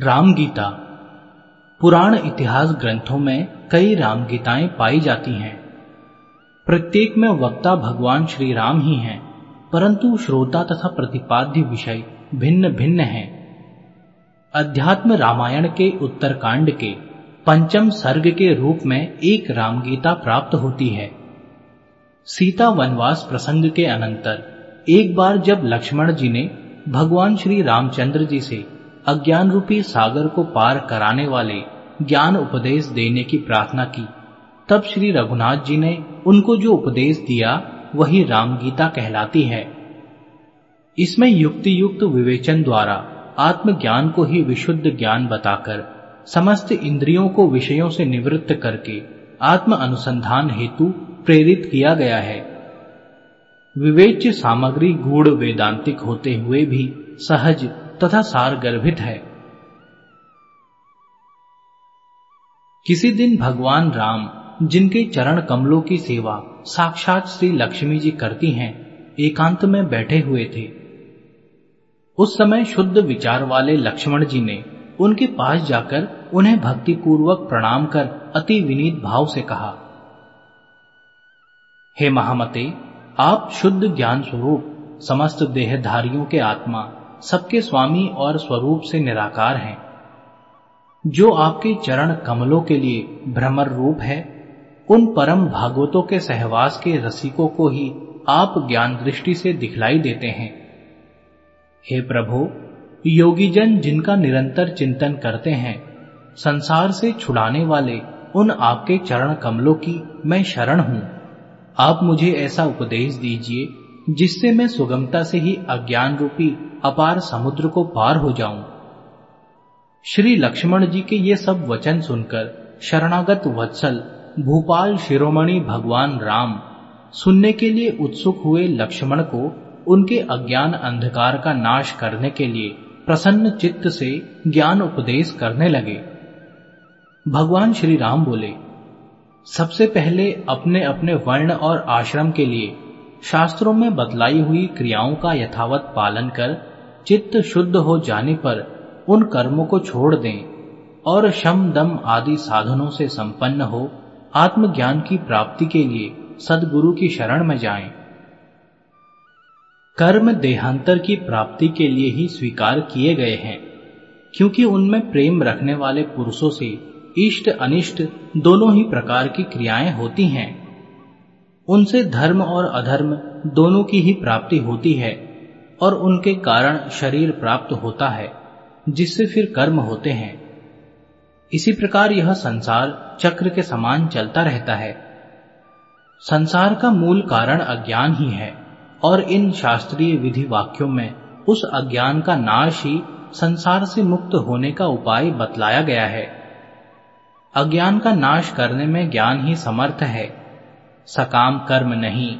राम गीता पुराण इतिहास ग्रंथों में कई राम गीताएँ पाई जाती हैं। प्रत्येक में वक्ता भगवान श्री राम ही हैं, परंतु श्रोता तथा प्रतिपाद्य विषय भिन्न भिन्न हैं। अध्यात्म रामायण के उत्तरकांड के पंचम सर्ग के रूप में एक राम गीता प्राप्त होती है। सीता वनवास प्रसंग के अनंतर, एक बार जब लक्ष्मण जी ने भगवान श्री रामचंद्र जी से अज्ञान रूपी सागर को पार कराने वाले ज्ञान उपदेश देने की प्रार्थना की। तब श्री रघुनाथ जी ने उनको जो उपदेश दिया, वही राम गीता कहलाती है। इसमें युक्ति युक्त विवेचन द्वारा आत्मज्ञान को ही विशुद्ध ज्ञान बताकर, समस्त इंद्रियों को विषयों से निवृत्त करके आत्म अनुसंधान हेतु प्रेरित किया गया है। विवेच्य सामग्री गूढ़ वेदांतिक होते हुए भी सहज तथा सार गर्भित है। किसी दिन भगवान राम, जिनके चरण कमलों की सेवा साक्षात श्री लक्ष्मी जी करती हैं, एकांत में बैठे हुए थे। उस समय शुद्ध विचार वाले लक्ष्मण जी ने उनके पास जाकर उन्हें भक्ति पूर्वक प्रणाम कर अति विनीत भाव से कहा, हे महामते, आप शुद्ध ज्ञान स्वरूप समस्त देहधारियों के आत्मा सबके स्वामी और स्वरूप से निराकार हैं। जो आपके चरण कमलों के लिए भ्रमर रूप है, उन परम भागवतों के सहवास के रसिकों को ही आप ज्ञान दृष्टि से दिखलाई देते हैं। हे प्रभु, योगीजन जिनका निरंतर चिंतन करते हैं, संसार से छुड़ाने वाले उन आपके चरण कमलों की मैं शरण हूँ। आप मुझे ऐसा उपदेश दीजिए जिससे मैं सुगमता से ही अज्ञान रूपी अपार समुद्र को पार हो जाऊँ। श्री लक्ष्मण जी के ये सब वचन सुनकर शरणागत वत्सल, भूपाल शिरोमणि भगवान राम सुनने के लिए उत्सुक हुए लक्ष्मण को उनके अज्ञान अंधकार का नाश करने के लिए प्रसन्न चित्त से ज्ञान उपदेश करने लगे। भगवान श्री राम बोले, सबसे पहले अपने अपने वर्ण और आश्रम के लिए शास्त्रों में बतलाई हुई क्रियाओं का यथावत पालन कर चित्त शुद्ध हो जाने पर उन कर्मों को छोड़ दें और शम दम आदि साधनों से संपन्न हो आत्मज्ञान की प्राप्ति के लिए सदगुरु की शरण में जाएँ। कर्म देहांतर की प्राप्ति के लिए ही स्वीकार किए गए हैं, क्योंकि उनमें प्रेम रखने वाले पुरुषों से इष्ट अनिष्ट दोनों ही प्रकार की क्रियाएँ होती हैं उनसे धर्म और अधर्म दोनों की ही प्राप्ति होती है और उनके कारण शरीर प्राप्त होता है, जिससे फिर कर्म होते हैं। इसी प्रकार यह संसार चक्र के समान चलता रहता है। संसार का मूल कारण अज्ञान ही है और इन शास्त्रीय विधि वाक्यों में उस अज्ञान का नाश ही संसार से मुक्त होने का उपाय बतलाया गया है। अज्ञान का नाश करने में ज्ञान ही समर्थ है। सकाम कर्म नहीं,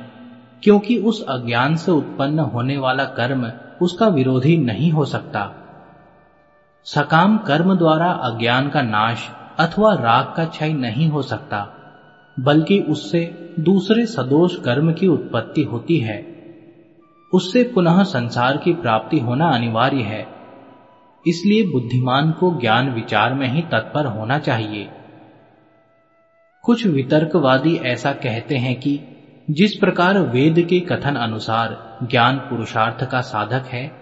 क्योंकि उस अज्ञान से उत्पन्न होने वाला कर्म उसका विरोधी नहीं हो सकता। सकाम कर्म द्वारा अज्ञान का नाश अथवा राग का क्षय नहीं हो सकता, बल्कि उससे दूसरे सदोष कर्म की उत्पत्ति होती है। उससे पुनः संसार की प्राप्ति होना अनिवार्य है, इसलिए बुद्धिमान को ज्ञान विचार में ही तत्पर होना चाहिए। कुछ वितर्कवादी ऐसा कहते हैं कि जिस प्रकार वेद के कथन अनुसार ज्ञान पुरुषार्थ का साधक है,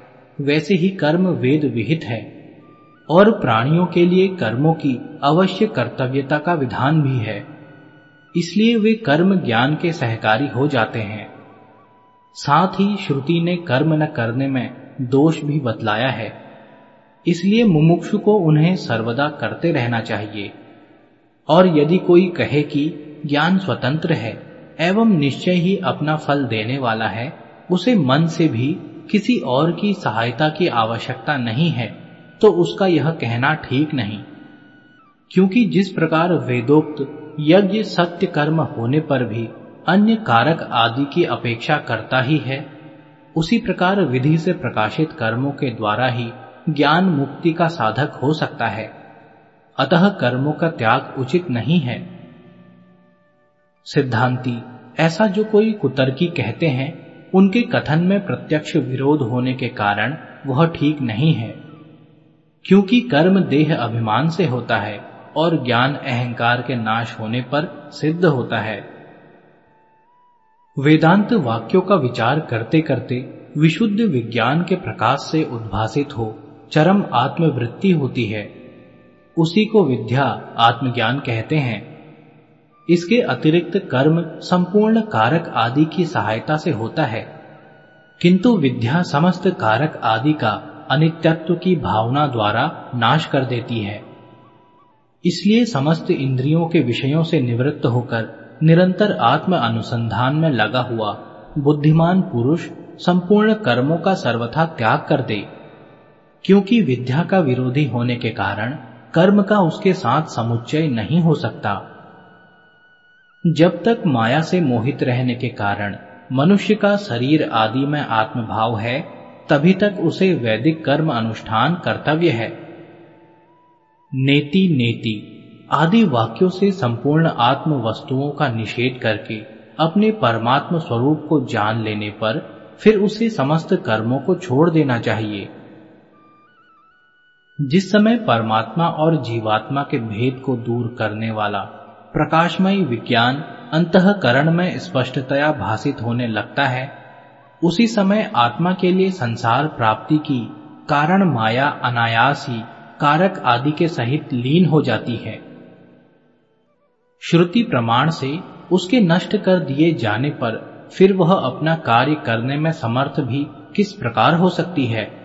वैसे ही कर्म वेद विहित है, और प्राणियों के लिए कर्मों की अवश्य कर्तव्यता का विधान भी है। इसलिए वे कर्म ज्ञान के सहकारी हो जाते हैं। साथ ही श्रुति ने कर्म न करने में दोष भी बतलाया है। इसलिए मुमुक्षु को उन्हें सर्वदा करते रहना चाहिए। और यदि कोई कहे कि ज्ञान स्वतंत्र है एवं निश्चय ही अपना फल देने वाला है, उसे मन से भी किसी और की सहायता की आवश्यकता नहीं है तो उसका यह कहना ठीक नहीं। क्योंकि जिस प्रकार वेदोक्त यज्ञ सत्य कर्म होने पर भी अन्य कारक आदि की अपेक्षा करता ही है, उसी प्रकार विधि से प्रकाशित कर्मों के द्वारा ही ज्ञान मुक्ति का साधक हो सकता है। अतः कर्मों का त्याग उचित नहीं है। सिद्धांती, ऐसा जो कोई कुतर्की कहते हैं, उनके कथन में प्रत्यक्ष विरोध होने के कारण वह ठीक नहीं है। क्योंकि कर्म देह अभिमान से होता है और ज्ञान अहंकार के नाश होने पर सिद्ध होता है। वेदांत वाक्यों का विचार करते करते विशुद्ध विज्ञान के प्रकाश से उद्भासित हो, चरम आत्मवृत्ति होती है। उसी को विद्या आत्मज्ञान कहते हैं। इसके अतिरिक्त कर्म संपूर्ण कारक आदि की सहायता से होता है। किंतु विद्या समस्त कारक आदि का अनित्यत्व की भावना द्वारा नाश कर देती है। इसलिए समस्त इंद्रियों के विषयों से निवृत्त होकर निरंतर आत्म अनुसंधान में लगा हुआ बुद्धिमान पुरुष संपूर्ण कर्मों का सर्वथा त्याग कर दे, क्योंकि विद्या का विरोधी होने के कारण कर्म का उसके साथ समुच्चय नहीं हो सकता। जब तक माया से मोहित रहने के कारण मनुष्य का शरीर आदि में आत्मभाव है, तभी तक उसे वैदिक कर्म अनुष्ठान कर्तव्य है। नेति नेति आदि वाक्यों से संपूर्ण आत्म वस्तुओं का निषेध करके अपने परमात्म स्वरूप को जान लेने पर फिर उसे समस्त कर्मों को छोड़ देना चाहिए। जिस समय परमात्मा और जीवात्मा के भेद को दूर करने वाला प्रकाशमय विज्ञान अंतकरण में स्पष्टतया भाषित होने लगता है, उसी समय आत्मा के लिए संसार प्राप्ति की कारण माया अनायास ही कारक आदि के सहित लीन हो जाती है। श्रुति प्रमाण से उसके नष्ट कर दिए जाने पर फिर वह अपना कार्य करने में समर्थ भी किस प्रकार हो सकती है?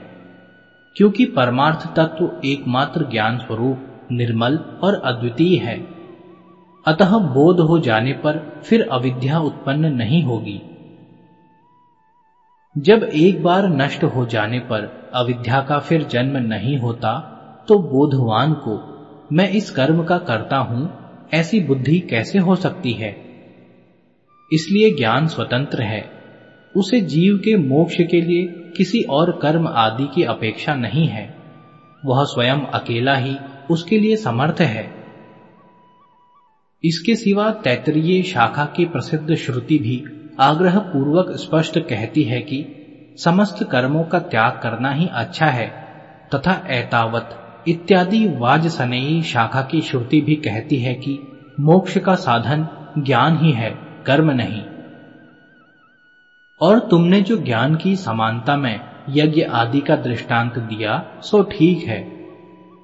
क्योंकि परमार्थ तत्व एकमात्र ज्ञान स्वरूप, निर्मल और अद्वितीय है। अतः बोध हो जाने पर फिर अविद्या उत्पन्न नहीं होगी। जब एक बार नष्ट हो जाने पर अविद्या का फिर जन्म नहीं होता तो बोधवान को, मैं इस कर्म का करता हूँ, ऐसी बुद्धि कैसे हो सकती है? इसलिए ज्ञान स्वतंत्र है। उसे जीव के मोक्ष के लिए किसी और कर्म आदि की अपेक्षा नहीं है। वह स्वयं अकेला ही उसके लिए समर्थ है। इसके सिवा तैतरीय शाखा की प्रसिद्ध श्रुति भी आग्रह पूर्वक स्पष्ट कहती है कि समस्त कर्मों का त्याग करना ही अच्छा है, तथा एतावत इत्यादि वाज वाजसनेयी शाखा की श्रुति भी कहती है कि मोक्ष का साधन ज्ञान ही है, कर्म नहीं। और तुमने जो ज्ञान की समानता में यज्ञ आदि का दृष्टांत दिया, सो ठीक है,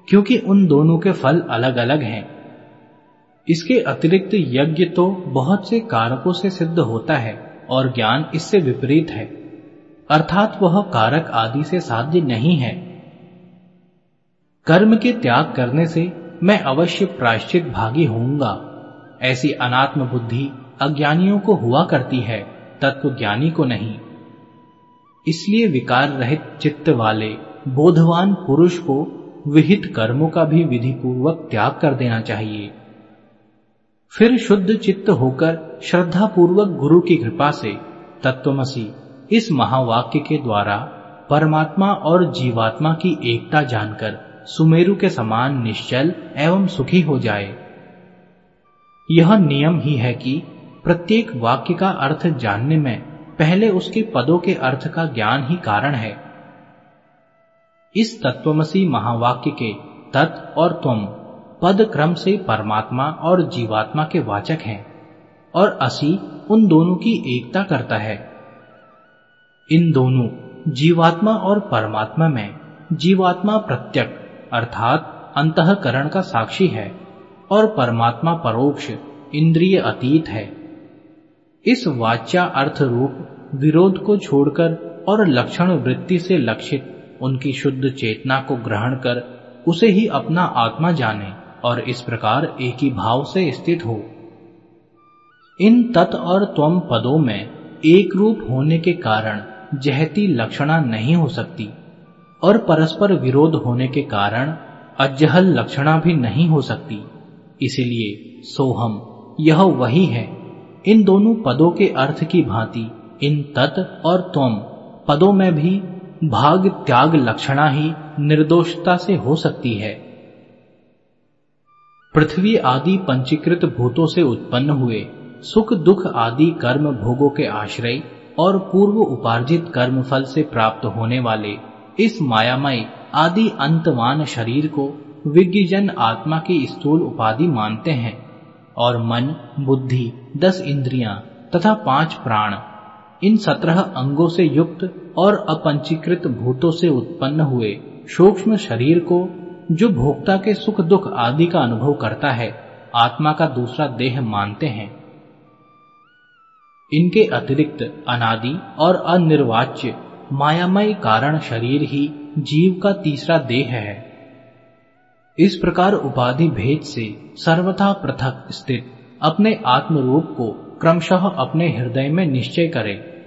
क्योंकि उन दोनों के फल अलग अलग हैं। इसके अतिरिक्त यज्ञ तो बहुत से कारकों से सिद्ध होता है और ज्ञान इससे विपरीत है, अर्थात वह कारक आदि से साध्य नहीं है। कर्म के त्याग करने से मैं अवश्य प्रायश्चित भागी होऊँगा। ऐसी अनात्म बुद्धि अज्ञानियों को हुआ करती है। तत्व ज्ञानी को नहीं। इसलिए विकार रहित चित्त वाले बोधवान पुरुष को विहित कर्मों का भी विधि पूर्वक त्याग कर देना चाहिए। फिर शुद्ध चित्त होकर श्रद्धा पूर्वक गुरु की कृपा से तत्वमसी इस महावाक्य के द्वारा परमात्मा और जीवात्मा की एकता जानकर सुमेरु के समान निश्चल एवं सुखी हो जाए। यह नियम ही है कि प्रत्येक वाक्य का अर्थ जानने में पहले उसके पदों के अर्थ का ज्ञान ही कारण है। इस तत्वमसी महावाक्य के तत् और तुम पद क्रम से परमात्मा और जीवात्मा के वाचक हैं और असी उन दोनों की एकता करता है। इन दोनों जीवात्मा और परमात्मा में जीवात्मा प्रत्यक अर्थात अंतकरण का साक्षी है और परमात्मा परोक्ष इंद्रिय अतीत है। इस वाच्या अर्थ रूप विरोध को छोड़कर और लक्षण वृत्ति से लक्षित उनकी शुद्ध चेतना को ग्रहण कर उसे ही अपना आत्मा जाने और इस प्रकार एक ही भाव से स्थित हो। इन तत् और त्वम पदों में एक रूप होने के कारण जहती लक्षणा नहीं हो सकती और परस्पर विरोध होने के कारण अजहल लक्षणा भी नहीं हो सकती। इसलिए सोहम, यह वही है इन दोनों पदों के अर्थ की भांति, इन तत् और त्वम पदों में भी भाग त्याग लक्षणा ही निर्दोषता से हो सकती है। पृथ्वी आदि पंचीकृत भूतों से उत्पन्न हुए, सुख दुख आदि कर्म भोगों के आश्रय और पूर्व उपार्जित कर्म फल से प्राप्त होने वाले इस मायामय आदि अंतवान शरीर को विज्ञजन आत्मा की स्थूल उपाधि मानते हैं। और मन, बुद्धि, दस इंद्रियाँ तथा पाँच प्राण, इन सत्रह अंगों से युक्त और अपंचीकृत भूतों से उत्पन्न हुए सूक्ष्म शरीर को, जो भोक्ता के सुख दुख आदि का अनुभव करता है, आत्मा का दूसरा देह मानते हैं। इनके अतिरिक्त अनादि और अनिर्वाच्य, मायामय कारण शरीर ही जीव का तीसरा देह है। इस प्रकार उपाधि भेद से सर्वथा पृथक स्थित अपने आत्म रूप को क्रमशः अपने हृदय में निश्चय करे।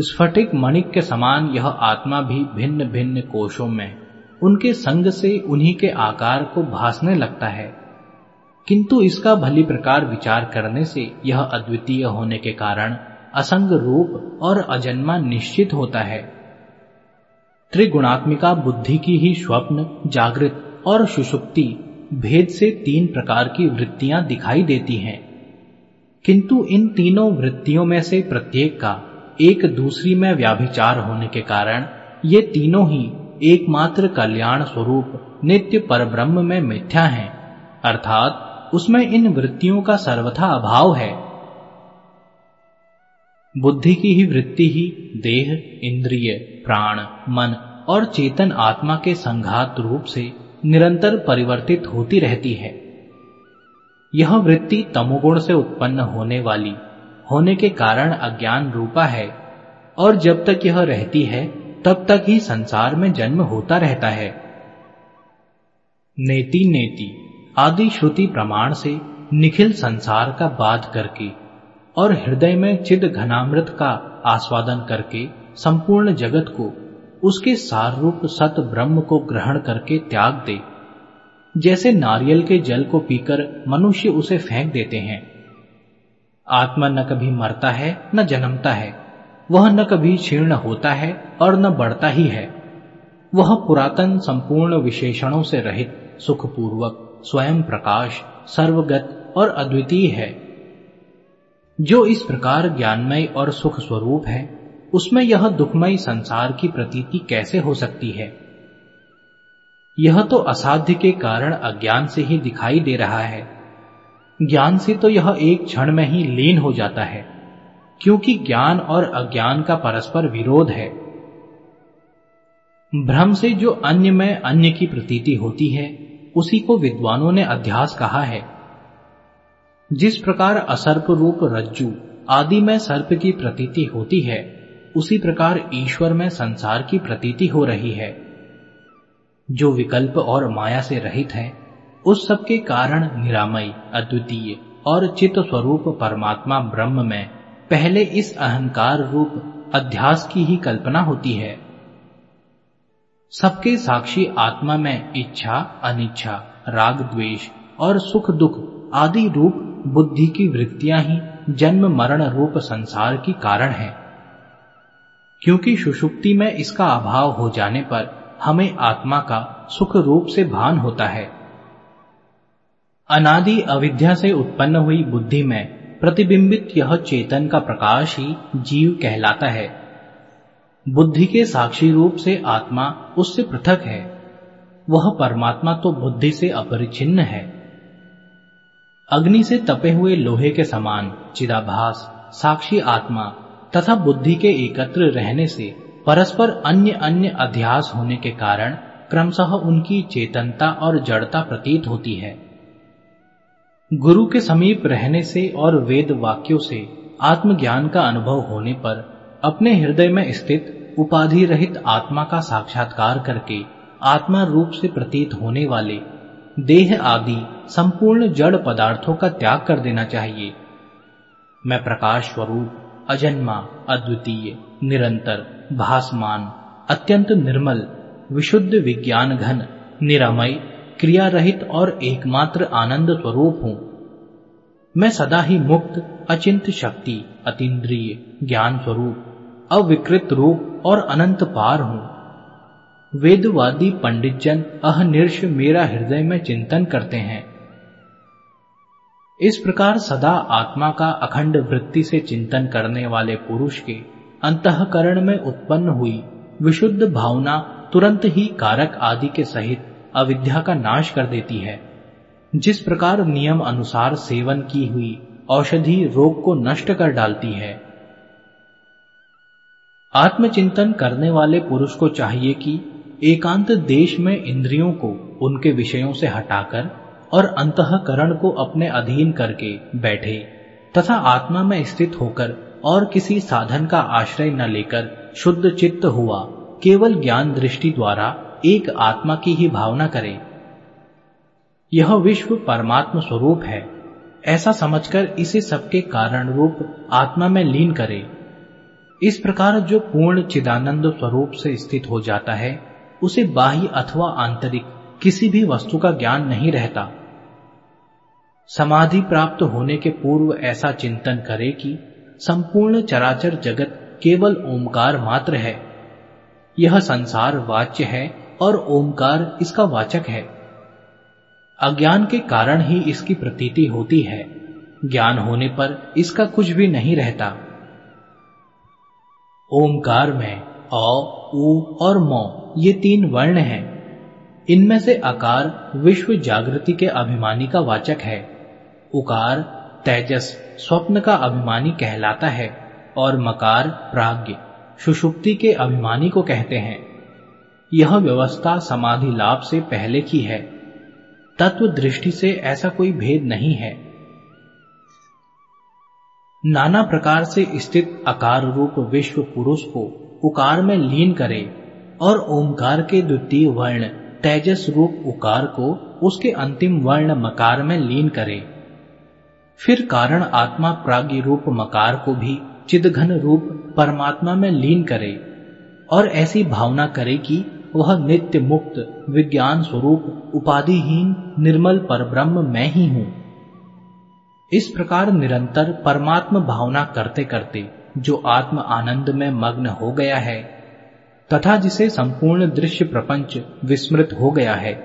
स्फटिक मणिक के समान यह आत्मा भी भिन्न भिन्न कोशों में उनके संग से उन्हीं के आकार को भासने लगता है। किंतु इसका भली प्रकार विचार करने से यह अद्वितीय होने के कारण असंग रूप और अजन्मा निश्चित होता है। त्रिगुणात्मिका बुद्धि की ही स्वप्न, जागृत और सुषुप्ति भेद से तीन प्रकार की वृत्तियाँ दिखाई देती हैं। किंतु इन तीनों वृत्तियों में से प्रत्येक का एक दूसरी में व्याभिचार होने के कारण ये तीनों ही एकमात्र कल्याण स्वरूप नित्य परब्रह्म में मिथ्या हैं, अर्थात उसमें इन वृत्तियों का सर्वथा अभाव है। बुद्धि की ही वृत्ति ही देह, इंद्रिय प्राण, मन और चेतन आत्मा के संघात रूप से निरंतर परिवर्तित होती रहती है। यह वृत्ति तमोगुण से उत्पन्न होने वाली, होने के कारण अज्ञान रूपा है और जब तक यह रहती है, तब तक ही संसार में जन्म होता रहता है। नेति नेति, आदि श्रुति प्रमाण से निखिल संसार का बाध करके और हृदय में चिद घनामृत का आस्वादन करके संपूर्ण जगत को, उसके सार रूप सत ब्रह्म को ग्रहण करके त्याग दे। जैसे नारियल के जल को पीकर मनुष्य उसे फेंक देते हैं। आत्मा न कभी मरता है, न जन्मता है। वह न कभी क्षीर्ण होता है और न बढ़ता ही है। वह पुरातन संपूर्ण विशेषणों से रहित, सुखपूर्वक, स्वयं प्रकाश, सर्वगत और अद्वितीय है। जो इस प्रकार ज्ञानमय और सुख स्वरूप है उसमें यह दुखमय संसार की प्रतीति कैसे हो सकती है? यह तो असाध्य के कारण अज्ञान से ही दिखाई दे रहा है। ज्ञान से तो यह एक क्षण में ही लीन हो जाता है, क्योंकि ज्ञान और अज्ञान का परस्पर विरोध है। भ्रम से जो अन्य में अन्य की प्रतीति होती है, उसी को विद्वानों ने अध्यास कहा है। जिस प्रकार असर्प रूप रज्जु आदि में सर्प की प्रतीति होती है उसी प्रकार ईश्वर में संसार की प्रतीति हो रही है। जो विकल्प और माया से रहित है, उस सब के कारण निरामय, अद्वितीय और चित्त स्वरूप परमात्मा ब्रह्म में पहले इस अहंकार रूप अध्यास की ही कल्पना होती है। सबके साक्षी आत्मा में इच्छा, अनिच्छा, राग, द्वेष और सुख दुख आदि रूप बुद्धि की वृत्तियाँ ही जन्म मरण रूप संसार की कारण है। क्योंकि सुषुप्ति में इसका अभाव हो जाने पर हमें आत्मा का सुख रूप से भान होता है। अनादि अविद्या से उत्पन्न हुई बुद्धि में प्रतिबिंबित यह चेतन का प्रकाश ही जीव कहलाता है। बुद्धि के साक्षी रूप से आत्मा उससे पृथक है। वह परमात्मा तो बुद्धि से अपरिचिन्न है। अग्नि से तपे हुए लोहे के समान चिदाभास साक्षी आत्मा तथा बुद्धि के एकत्र रहने से परस्पर अन्य अन्य अध्यास होने के कारण क्रमशः उनकी चेतनता और जड़ता प्रतीत होती है। गुरु के समीप रहने से और वेद वाक्यों से आत्मज्ञान का अनुभव होने पर अपने हृदय में स्थित उपाधि रहित आत्मा का साक्षात्कार करके आत्मा रूप से प्रतीत होने वाले देह आदि संपूर्ण जड़ पदार्थों का त्याग कर देना चाहिए। मैं प्रकाश स्वरूप अजन्मा, अद्वितीय, निरंतर, भासमान, अत्यंत निर्मल, विशुद्ध विज्ञान घन निरामय क्रिया रहित और एकमात्र आनंद स्वरूप हूँ। मैं सदा ही मुक्त, अचिंत शक्ति, अतीन्द्रिय, ज्ञान स्वरूप, अविकृत रूप और अनंत पार हूँ। वेदवादी पंडित जन अहनिर्ष मेरा हृदय में चिंतन करते हैं। इस प्रकार सदा आत्मा का अखंड वृत्ति से चिंतन करने वाले पुरुष के अंतकरण में उत्पन्न हुई विशुद्ध भावना तुरंत ही कारक आदि के सहित अविद्या का नाश कर देती है। जिस प्रकार नियम अनुसार सेवन की हुई औषधि रोग को नष्ट कर डालती है। आत्मचिंतन करने वाले पुरुष को चाहिए कि एकांत देश में इंद्रियों को उनके विषयों से हटाकर और अंतकरण को अपने अधीन करके बैठे, तथा आत्मा में स्थित होकर और किसी साधन का आश्रय न लेकर शुद्ध चित्त हुआ, केवल ज्ञान दृष्टि द्वारा एक आत्मा की ही भावना करे। यह विश्व परमात्म स्वरूप है। ऐसा समझकर इसे सबके कारण रूप आत्मा में लीन करे। इस प्रकार जो पूर्ण चिदानंद स्वरूप से स्थित हो जाता है, उसे बाह्य अथवा आंतरिक किसी भी वस्तु का ज्ञान नहीं रहता। समाधि प्राप्त होने के पूर्व ऐसा चिंतन करे कि संपूर्ण चराचर जगत केवल ओमकार मात्र है। यह संसार वाच्य है और ओमकार इसका वाचक है। अज्ञान के कारण ही इसकी प्रतीति होती है। ज्ञान होने पर इसका कुछ भी नहीं रहता। ओमकार में अ और मौ, ये तीन वर्ण हैं। इनमें से आकार विश्व जागृति के अभिमानी का वाचक है। उकार, तेजस, स्वप्न का अभिमानी कहलाता है और मकार प्राग्ञ सुषुप्ति के अभिमानी को कहते हैं। यह व्यवस्था समाधि लाभ से पहले की है। तत्व दृष्टि से ऐसा कोई भेद नहीं है। नाना प्रकार से स्थित आकार रूप विश्व पुरुष को उकार में लीन करे और ओंकार के द्वितीय वर्ण, तेजस रूप उकार को उसके अंतिम वर्ण मकार में लीन करे। फिर कारण आत्मा प्राग्ञ रूप मकार को भी चिदघन रूप परमात्मा में लीन करे और ऐसी भावना करे कि वह नित्य मुक्त, विज्ञान स्वरूप, उपाधिहीन, निर्मल परब्रह्म मैं ही हूँ। इस प्रकार निरंतर परमात्म भावना करते करते जो आत्म आनंद में मग्न हो गया है, तथा जिसे संपूर्ण दृश्य प्रपंच विस्मृत हो गया है,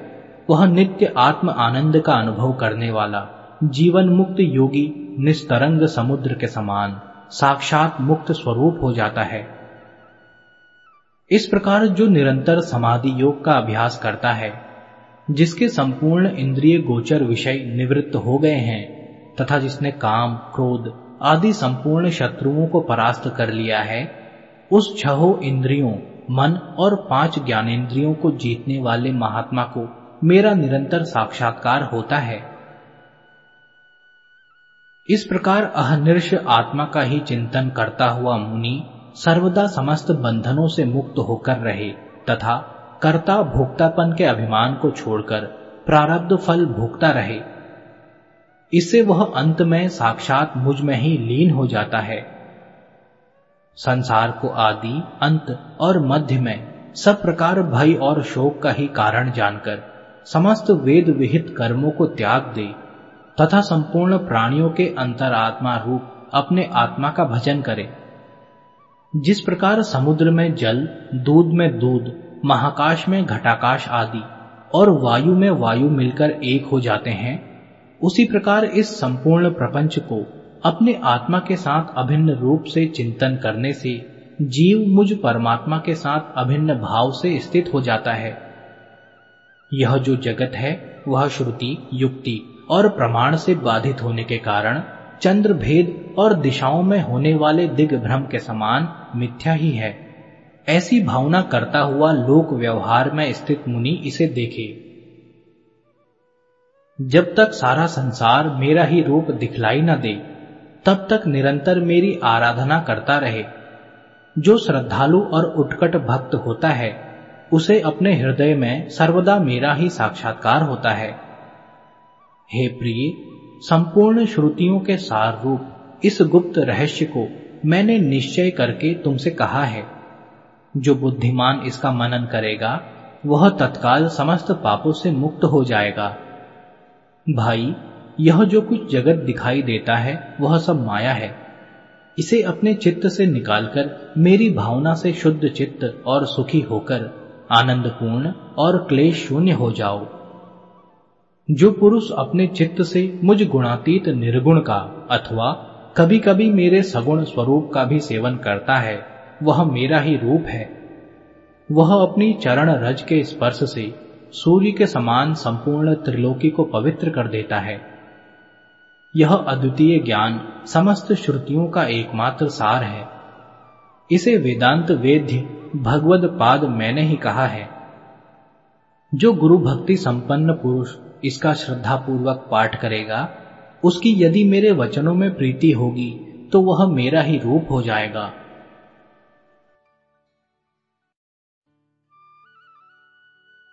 वह नित्य आत्म आनंद का अनुभव करने वाला जीवन मुक्त योगी निस्तरंग समुद्र के समान साक्षात मुक्त स्वरूप हो जाता है। इस प्रकार जो निरंतर समाधि योग का अभ्यास करता है, जिसके संपूर्ण इंद्रिय गोचर विषय निवृत्त हो गए हैं, तथा जिसने काम, क्रोध आदि संपूर्ण शत्रुओं को परास्त कर लिया है, उस छहो इंद्रियों, मन और पाँच ज्ञानेन्द्रियों को जीतने वाले महात्मा को मेरा निरंतर साक्षात्कार होता है। इस प्रकार अहनिर्ष आत्मा का ही चिंतन करता हुआ मुनि सर्वदा समस्त बंधनों से मुक्त होकर रहे तथा कर्ता भोक्तापन के अभिमान को छोड़कर प्रारब्ध फल भोगता रहे। इससे वह अंत में साक्षात मुझमें ही लीन हो जाता है। संसार को आदि, अंत और मध्य में सब प्रकार भय और शोक का ही कारण जानकर समस्त वेद विहित कर्मों को त्याग दे तथा संपूर्ण प्राणियों के अंतरात्मा रूप अपने आत्मा का भजन करे। जिस प्रकार समुद्र में जल, दूध में दूध, महाकाश में घटाकाश आदि और वायु में वायु मिलकर एक हो जाते हैं, उसी प्रकार इस संपूर्ण प्रपंच को अपने आत्मा के साथ अभिन्न रूप से चिंतन करने से जीव मुझ परमात्मा के साथ अभिन्न भाव से स्थित हो जाता है। यह जो जगत है, वह श्रुति, युक्ति और प्रमाण से बाधित होने के कारण चंद्र भेद और दिशाओं में होने वाले दिग्भ्रम के समान मिथ्या ही है। ऐसी भावना करता हुआ लोक व्यवहार में स्थित मुनि इसे देखे। जब तक सारा संसार मेरा ही रूप दिखलाई न दे, तब तक निरंतर मेरी आराधना करता रहे। जो श्रद्धालु और उत्कट भक्त होता है, उसे अपने हृदय में सर्वदा मेरा ही साक्षात्कार होता है। हे प्रिय, संपूर्ण श्रुतियों के सार रूप इस गुप्त रहस्य को मैंने निश्चय करके तुमसे कहा है। जो बुद्धिमान इसका मनन करेगा, वह तत्काल समस्त पापों से मुक्त हो जाएगा। भाई, यह जो कुछ जगत दिखाई देता है, वह सब माया है। इसे अपने चित्त से निकालकर, मेरी भावना से शुद्ध चित्त और सुखी होकर, आनंदपूर्ण और क्लेश शून्य हो जाओ। जो पुरुष अपने चित्त से मुझ गुणातीत निर्गुण का अथवा कभी कभी मेरे सगुण स्वरूप का भी सेवन करता है, वह मेरा ही रूप है। वह अपनी चरण रज के स्पर्श से सूर्य के समान संपूर्ण त्रिलोकी को पवित्र कर देता है। यह अद्वितीय ज्ञान समस्त श्रुतियों का एकमात्र सार है। इसे वेदांत वेद्य भगवद पाद मैंने ही कहा है। जो गुरु भक्ति संपन्न पुरुष इसका श्रद्धा पूर्वक पाठ करेगा, उसकी यदि मेरे वचनों में प्रीति होगी तो वह मेरा ही रूप हो जाएगा।